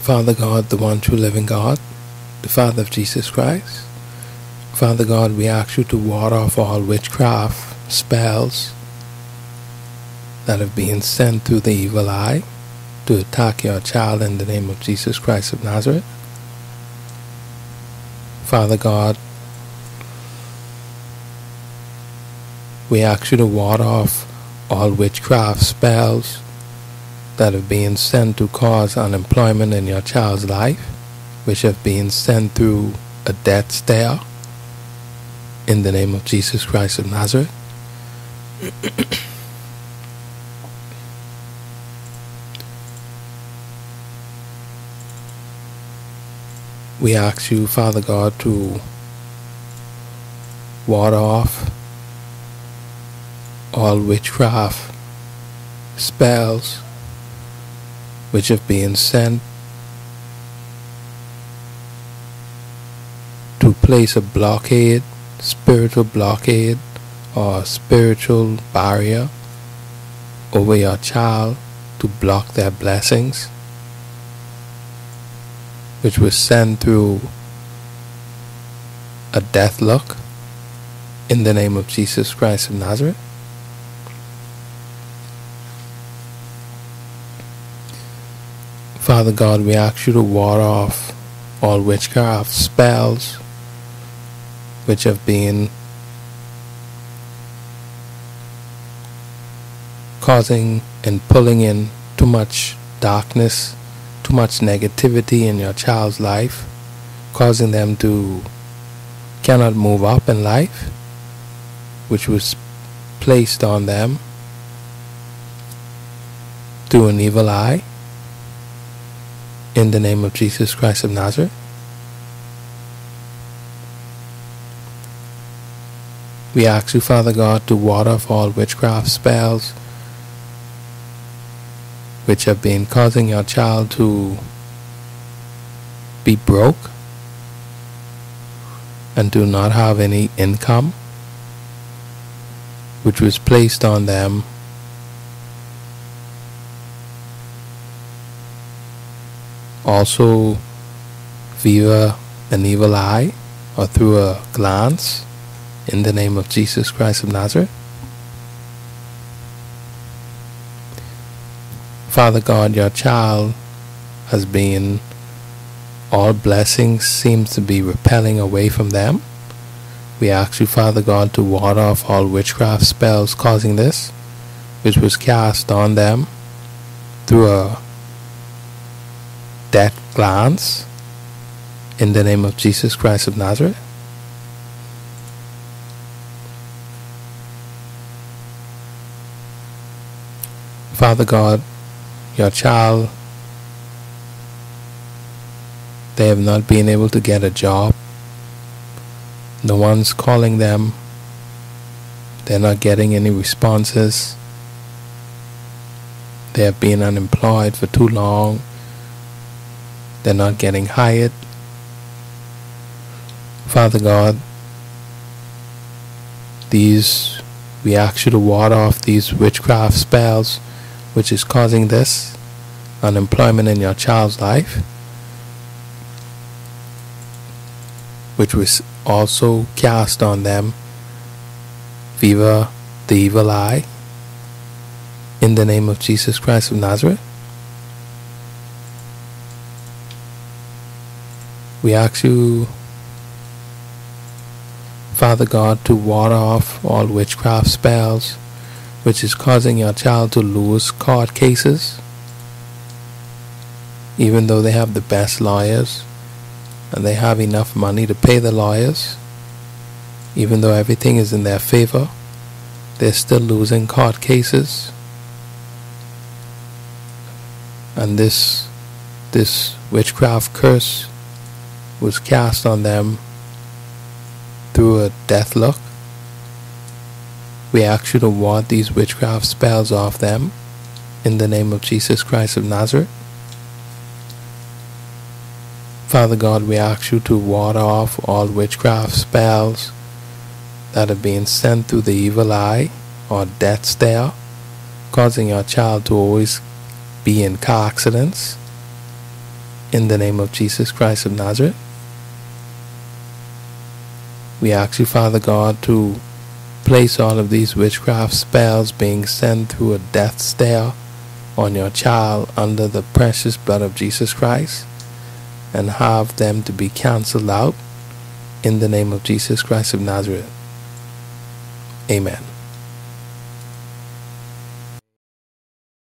Father God, the one true living God, the Father of Jesus Christ. Father God, we ask you to ward off all witchcraft, spells that have been sent through the evil eye to attack your child in the name of Jesus Christ of Nazareth. Father God, we ask you to ward off all witchcraft spells that have been sent to cause unemployment in your child's life, which have been sent through a death stare in the name of Jesus Christ of Nazareth. we ask you, Father God, to ward off all witchcraft spells which have been sent to place a blockade, spiritual blockade, or spiritual barrier over your child to block their blessings, which was sent through a death look in the name of Jesus Christ of Nazareth. Father God, we ask you to ward off all witchcraft spells which have been causing and pulling in too much darkness, too much negativity in your child's life, causing them to cannot move up in life, which was placed on them through an evil eye in the name of Jesus Christ of Nazareth. We ask you, Father God, to ward off all witchcraft spells which have been causing your child to be broke and do not have any income, which was placed on them also via an evil eye or through a glance in the name of Jesus Christ of Nazareth. Father God, your child has been, all blessings seems to be repelling away from them. We ask you, Father God, to ward off all witchcraft spells causing this, which was cast on them through a that glance in the name of Jesus Christ of Nazareth? Father God, your child, they have not been able to get a job. The one's calling them. They're not getting any responses. They have been unemployed for too long. They're not getting hired. Father God, these, we ask you to ward off these witchcraft spells which is causing this unemployment in your child's life, which was also cast on them Viva the evil eye in the name of Jesus Christ of Nazareth. We ask you, Father God, to ward off all witchcraft spells which is causing your child to lose court cases, even though they have the best lawyers and they have enough money to pay the lawyers, even though everything is in their favor, they're still losing court cases. And this this witchcraft curse was cast on them through a death look. We ask you to ward these witchcraft spells off them in the name of Jesus Christ of Nazareth. Father God, we ask you to ward off all witchcraft spells that are being sent through the evil eye or death stare, causing your child to always be in car accidents in the name of Jesus Christ of Nazareth. We ask you, Father God, to place all of these witchcraft spells being sent through a death stare on your child under the precious blood of Jesus Christ and have them to be cancelled out in the name of Jesus Christ of Nazareth. Amen.